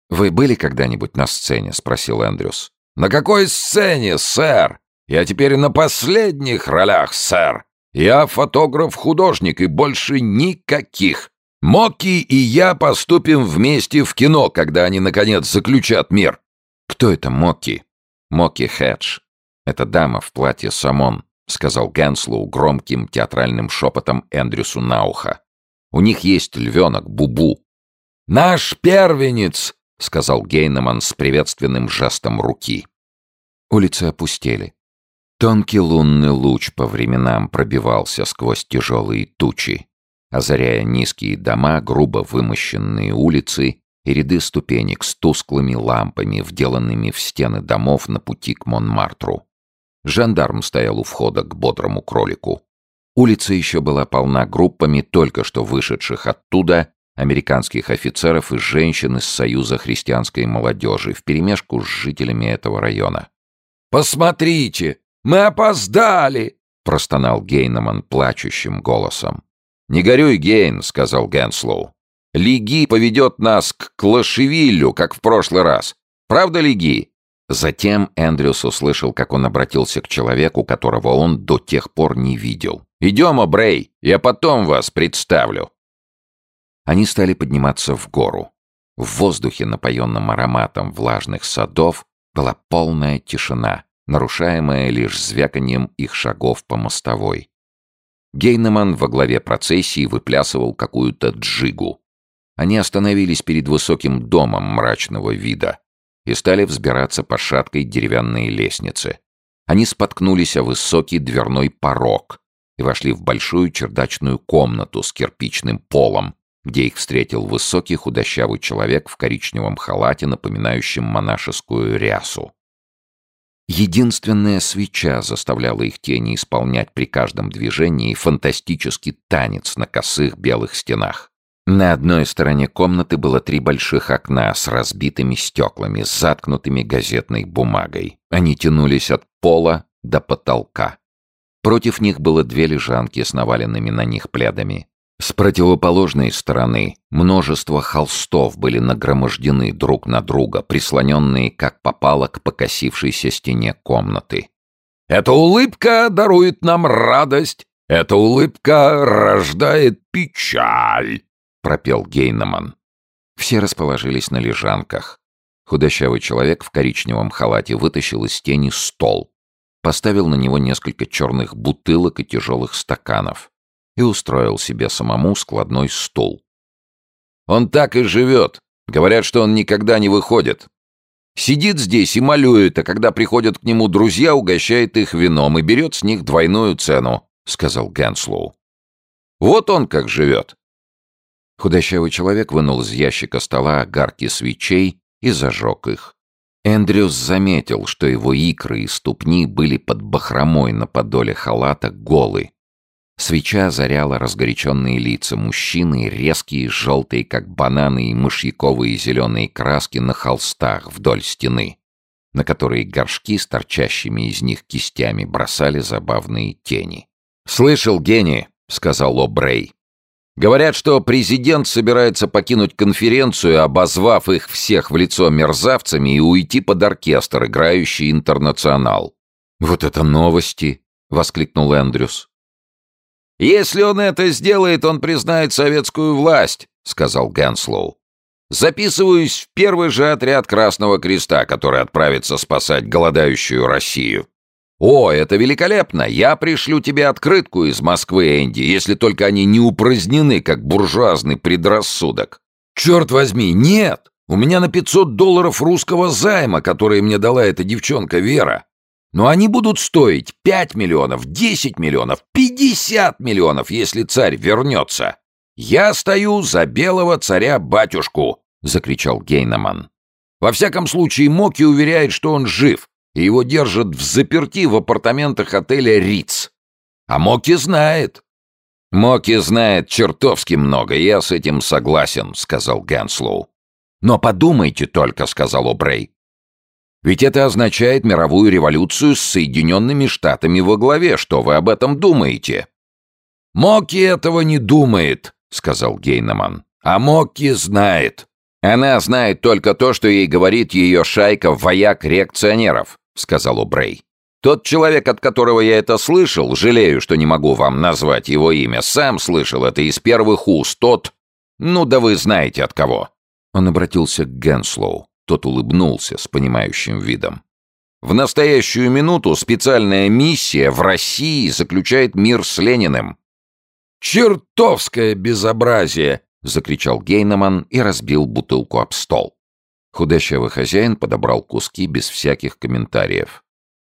[SPEAKER 1] «Вы были когда-нибудь на сцене?» — спросил Эндрюс. «На какой сцене, сэр? Я теперь на последних ролях, сэр. Я фотограф-художник и больше никаких. Моки и я поступим вместе в кино, когда они, наконец, заключат мир». «Кто это Моки?» «Моки Хедж. Это дама в платье самон», сказал Генслоу громким театральным шепотом Эндрюсу на ухо. «У них есть львенок, Бубу». «Наш первенец!» — сказал Гейнеман с приветственным жестом руки. Улицы опустели. Тонкий лунный луч по временам пробивался сквозь тяжелые тучи, озаряя низкие дома, грубо вымощенные улицы и ряды ступенек с тусклыми лампами, вделанными в стены домов на пути к Монмартру. Жандарм стоял у входа к бодрому кролику. Улица еще была полна группами только что вышедших оттуда американских офицеров и женщин из Союза христианской молодежи вперемешку с жителями этого района.
[SPEAKER 2] «Посмотрите, мы опоздали!» — простонал
[SPEAKER 1] Гейнеман плачущим голосом. «Не горюй, Гейн», — сказал Генслоу. «Лиги поведет нас к Клашевиллю, как в прошлый раз. Правда, Лиги?» Затем Эндрюс услышал, как он обратился к человеку, которого он до тех пор не видел. «Идем, Обрей, я потом вас представлю». Они стали подниматься в гору. В воздухе, напоенном ароматом влажных садов, была полная тишина, нарушаемая лишь звяканием их шагов по мостовой. Гейнеман во главе процессии выплясывал какую-то джигу. Они остановились перед высоким домом мрачного вида и стали взбираться по шаткой деревянной лестнице. Они споткнулись о высокий дверной порог и вошли в большую чердачную комнату с кирпичным полом, где их встретил высокий худощавый человек в коричневом халате, напоминающем монашескую рясу. Единственная свеча заставляла их тени исполнять при каждом движении фантастический танец на косых белых стенах. На одной стороне комнаты было три больших окна с разбитыми стеклами, заткнутыми газетной бумагой. Они тянулись от пола до потолка. Против них было две лежанки с наваленными на них пледами. С противоположной стороны множество холстов были нагромождены друг на друга, прислоненные как попало к покосившейся стене комнаты.
[SPEAKER 2] «Эта улыбка дарует нам радость, эта улыбка рождает печаль», — пропел Гейнеман.
[SPEAKER 1] Все расположились на лежанках. Худощавый человек в коричневом халате вытащил из тени стол, поставил на него несколько черных бутылок и тяжелых стаканов и устроил себе самому складной стул.
[SPEAKER 2] «Он так и живет. Говорят, что он никогда не выходит. Сидит здесь и малюет, а когда приходят к нему друзья, угощает их вином и берет с них двойную цену», — сказал Генслоу. «Вот он как живет».
[SPEAKER 1] Худощавый человек вынул из ящика стола огарки свечей и зажег их. Эндрюс заметил, что его икры и ступни были под бахромой на подоле халата голы, Свеча озаряла разгоряченные лица мужчины, резкие, желтые, как бананы, и мышьяковые зеленые краски на холстах вдоль стены, на которые горшки с торчащими из них кистями бросали забавные тени.
[SPEAKER 2] «Слышал, гений!» — сказал О'Брей. «Говорят, что президент собирается покинуть конференцию, обозвав их всех в лицо мерзавцами и уйти под оркестр, играющий интернационал».
[SPEAKER 1] «Вот это новости!» — воскликнул Эндрюс.
[SPEAKER 2] «Если он это сделает, он признает советскую власть», — сказал Генслоу. «Записываюсь в первый же отряд Красного Креста, который отправится спасать голодающую Россию». «О, это великолепно! Я пришлю тебе открытку из Москвы, Энди, если только они не упразднены, как буржуазный предрассудок». «Черт возьми, нет! У меня на 500 долларов русского займа, который мне дала эта девчонка Вера. Но они будут стоить 5 миллионов, 10 миллионов, 50 миллионов, если царь вернется. Я стою за белого царя-батюшку, закричал Гейнаман. Во всяком случае, Моки уверяет, что он жив, и его держат в заперти в апартаментах отеля Риц. А Моки знает. Моки знает чертовски много, я с этим согласен, сказал Генслоу. Но подумайте только, сказал О'Брей. Ведь это означает мировую революцию с Соединенными Штатами во главе. Что вы об этом думаете?» «Моки этого не думает», — сказал Гейнеман. «А Моки знает. Она знает только то, что ей говорит ее шайка вояк-реакционеров», — сказал Убрей. «Тот человек, от которого я это слышал, жалею, что не могу вам назвать его имя, сам слышал это из первых уст, тот... Ну да вы знаете от кого».
[SPEAKER 1] Он обратился к Генслоу. Тот улыбнулся с понимающим видом.
[SPEAKER 2] В настоящую минуту специальная миссия в России заключает мир с Лениным».
[SPEAKER 1] «Чертовское безобразие!»
[SPEAKER 2] — закричал Гейнеман и разбил бутылку об стол. Худощавый хозяин подобрал куски без всяких комментариев.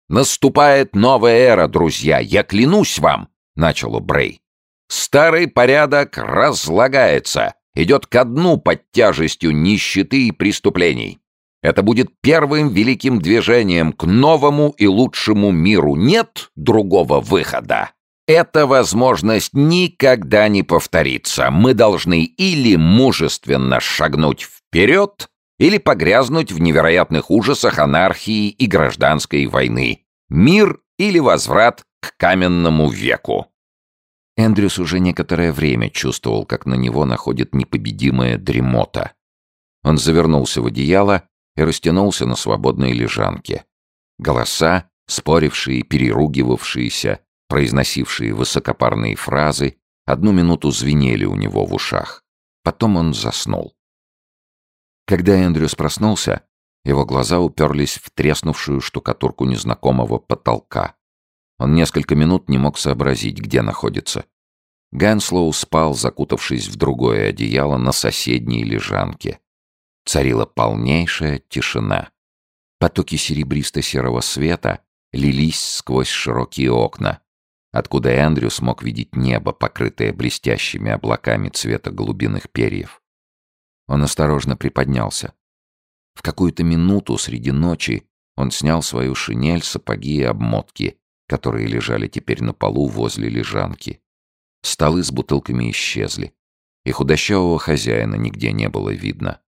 [SPEAKER 2] «Наступает новая эра, друзья, я клянусь вам!» — начал Брей. «Старый порядок разлагается, идет ко дну под тяжестью нищеты и преступлений. Это будет первым великим движением к новому и лучшему миру. Нет другого выхода. Эта возможность никогда не повторится. Мы должны или мужественно шагнуть вперед, или погрязнуть в невероятных ужасах анархии и гражданской войны. Мир или возврат к каменному веку. Эндрюс уже некоторое время чувствовал, как на него находит непобедимая дремота. Он завернулся в одеяло и растянулся на свободной лежанке. Голоса, спорившие, переругивавшиеся, произносившие высокопарные фразы, одну минуту звенели у него в ушах. Потом он заснул. Когда Эндрюс проснулся, его глаза уперлись в треснувшую штукатурку незнакомого потолка. Он несколько минут не мог сообразить, где находится. Ганслоу спал, закутавшись в другое одеяло на соседней лежанке. Царила полнейшая тишина. Потоки серебристо-серого света лились сквозь широкие окна, откуда Эндрю смог видеть небо, покрытое блестящими облаками цвета голубиных перьев. Он осторожно приподнялся. В какую-то минуту среди ночи он снял свою шинель, сапоги и обмотки, которые лежали теперь на полу возле лежанки. Столы с бутылками исчезли, и худощавого хозяина нигде не было видно.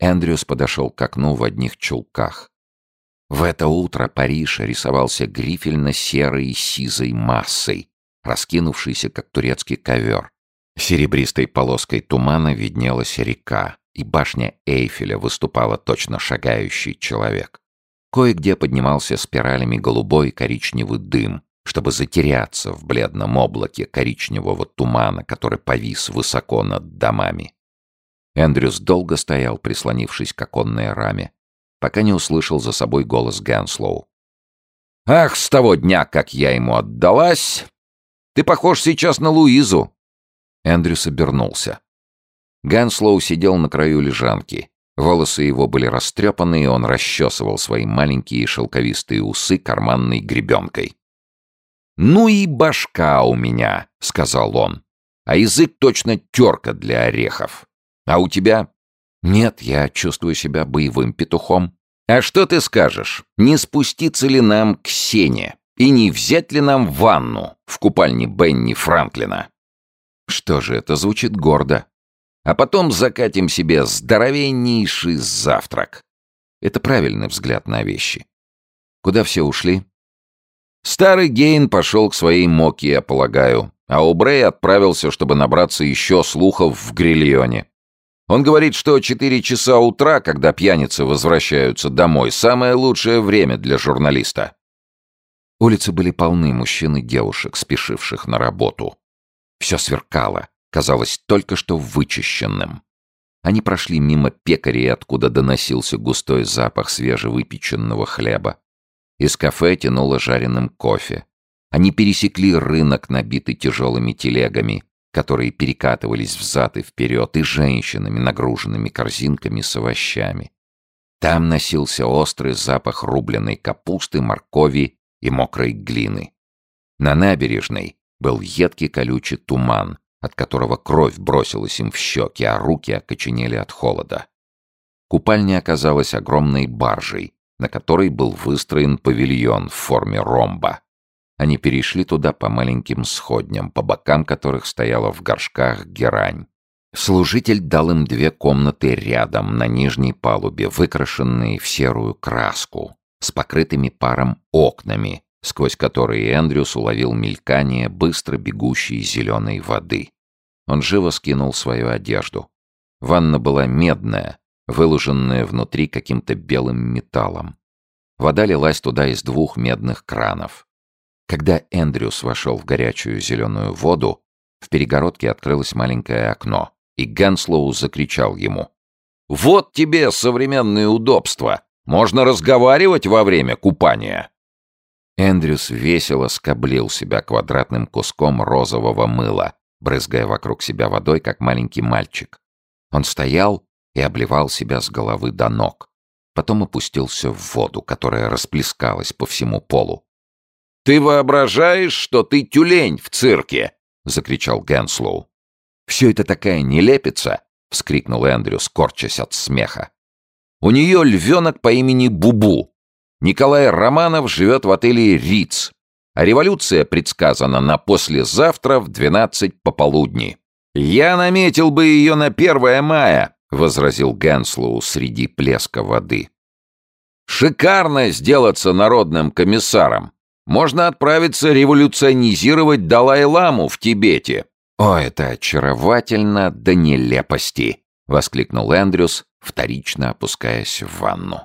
[SPEAKER 2] Эндрюс подошел к окну в одних чулках. В это утро Париж рисовался грифельно-серой сизой массой, раскинувшейся, как турецкий ковер. Серебристой полоской тумана виднелась река, и башня Эйфеля выступала точно шагающий человек. Кое-где поднимался спиралями голубой коричневый дым, чтобы затеряться в бледном облаке коричневого тумана, который повис высоко над домами. Эндрюс долго стоял, прислонившись к оконной раме, пока не услышал за собой голос Гэнслоу. «Ах, с того дня, как я ему отдалась! Ты похож сейчас на Луизу!» Эндрюс обернулся. Ганслоу сидел на краю лежанки. Волосы его были растрепаны, и он расчесывал свои маленькие шелковистые усы карманной гребенкой. «Ну и башка у меня», — сказал он. «А язык точно терка для орехов. А у тебя?» «Нет, я чувствую себя боевым петухом». «А что ты скажешь? Не спуститься ли нам к сене? И не взять ли нам ванну в купальне Бенни Франклина?» Что же, это звучит гордо. А потом закатим себе здоровеннейший завтрак. Это правильный взгляд на вещи. Куда все ушли? Старый Гейн пошел к своей Моке, я полагаю, а Убрей отправился, чтобы набраться еще слухов в Грильоне. Он говорит, что четыре часа утра, когда пьяницы возвращаются домой, самое лучшее время для журналиста. Улицы были полны мужчин и девушек, спешивших на работу. Все сверкало, казалось только что вычищенным. Они прошли мимо пекарей, откуда доносился густой запах свежевыпеченного хлеба. Из кафе тянуло жареным кофе. Они пересекли рынок, набитый тяжелыми телегами, которые перекатывались взад и вперед, и женщинами, нагруженными корзинками с овощами. Там носился острый запах рубленой капусты, моркови и мокрой глины. На набережной был едкий колючий туман, от которого кровь бросилась им в щеки, а руки окоченели от холода. Купальня оказалась огромной баржей, на которой был выстроен павильон в форме ромба. Они перешли туда по маленьким сходням, по бокам которых стояла в горшках герань. Служитель дал им две комнаты рядом, на нижней палубе, выкрашенные в серую краску, с покрытыми паром окнами, сквозь которые Эндрюс уловил мелькание быстро бегущей зеленой воды. Он живо скинул свою одежду. Ванна была медная, выложенная внутри каким-то белым металлом. Вода лилась туда из двух медных кранов. Когда Эндрюс вошел в горячую зеленую воду, в перегородке открылось маленькое окно, и Ганслоу закричал ему. «Вот тебе современные удобства! Можно разговаривать во время купания».
[SPEAKER 1] Эндрюс весело скоблил себя квадратным куском розового мыла, брызгая вокруг себя водой, как маленький мальчик. Он стоял и обливал себя с головы до ног. Потом опустился в воду, которая расплескалась по всему полу.
[SPEAKER 2] «Ты воображаешь, что ты тюлень в цирке!» — закричал Генслоу.
[SPEAKER 1] «Все это такая нелепица!» — вскрикнул Эндрю, скорчась от смеха.
[SPEAKER 2] «У нее львенок по имени Бубу. Николай Романов живет в отеле «Риц», а революция предсказана на послезавтра в двенадцать пополудни. Я наметил бы ее на первое мая, — возразил Генслоу среди плеска воды. «Шикарно сделаться народным комиссаром. Можно отправиться революционизировать Далай-ламу в Тибете».
[SPEAKER 1] «О, это очаровательно до нелепости!» — воскликнул Эндрюс, вторично опускаясь в ванну.